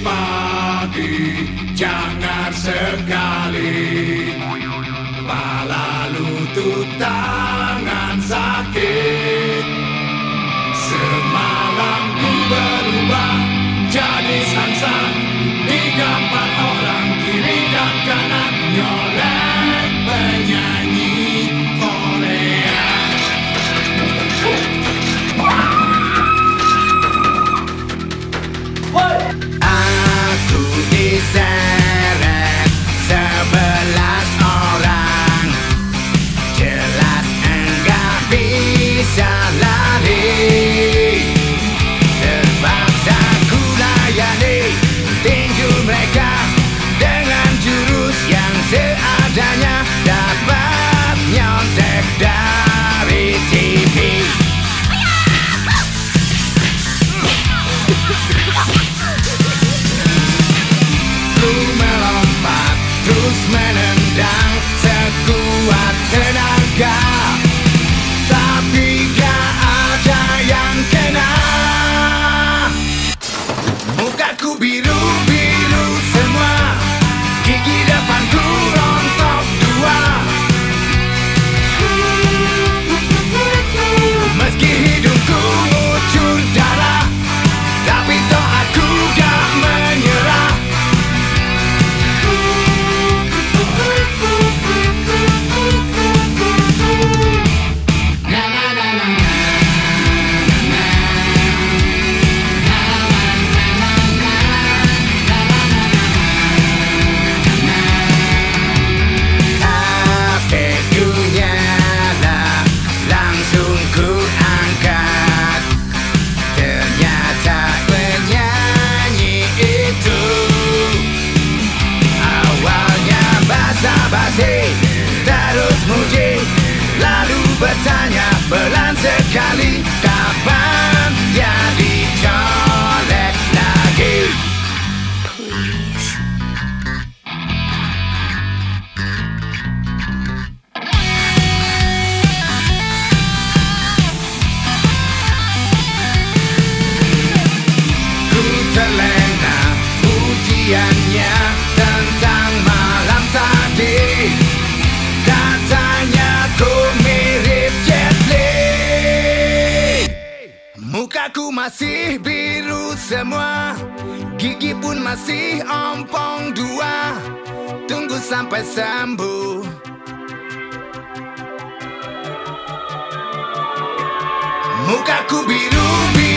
pagi jangan sekali Gruß meinen Dank. Cintaku masih biru semua. Gigi pun masih ompong dua. Tunggu sampai sembuh. Mukaku biru biru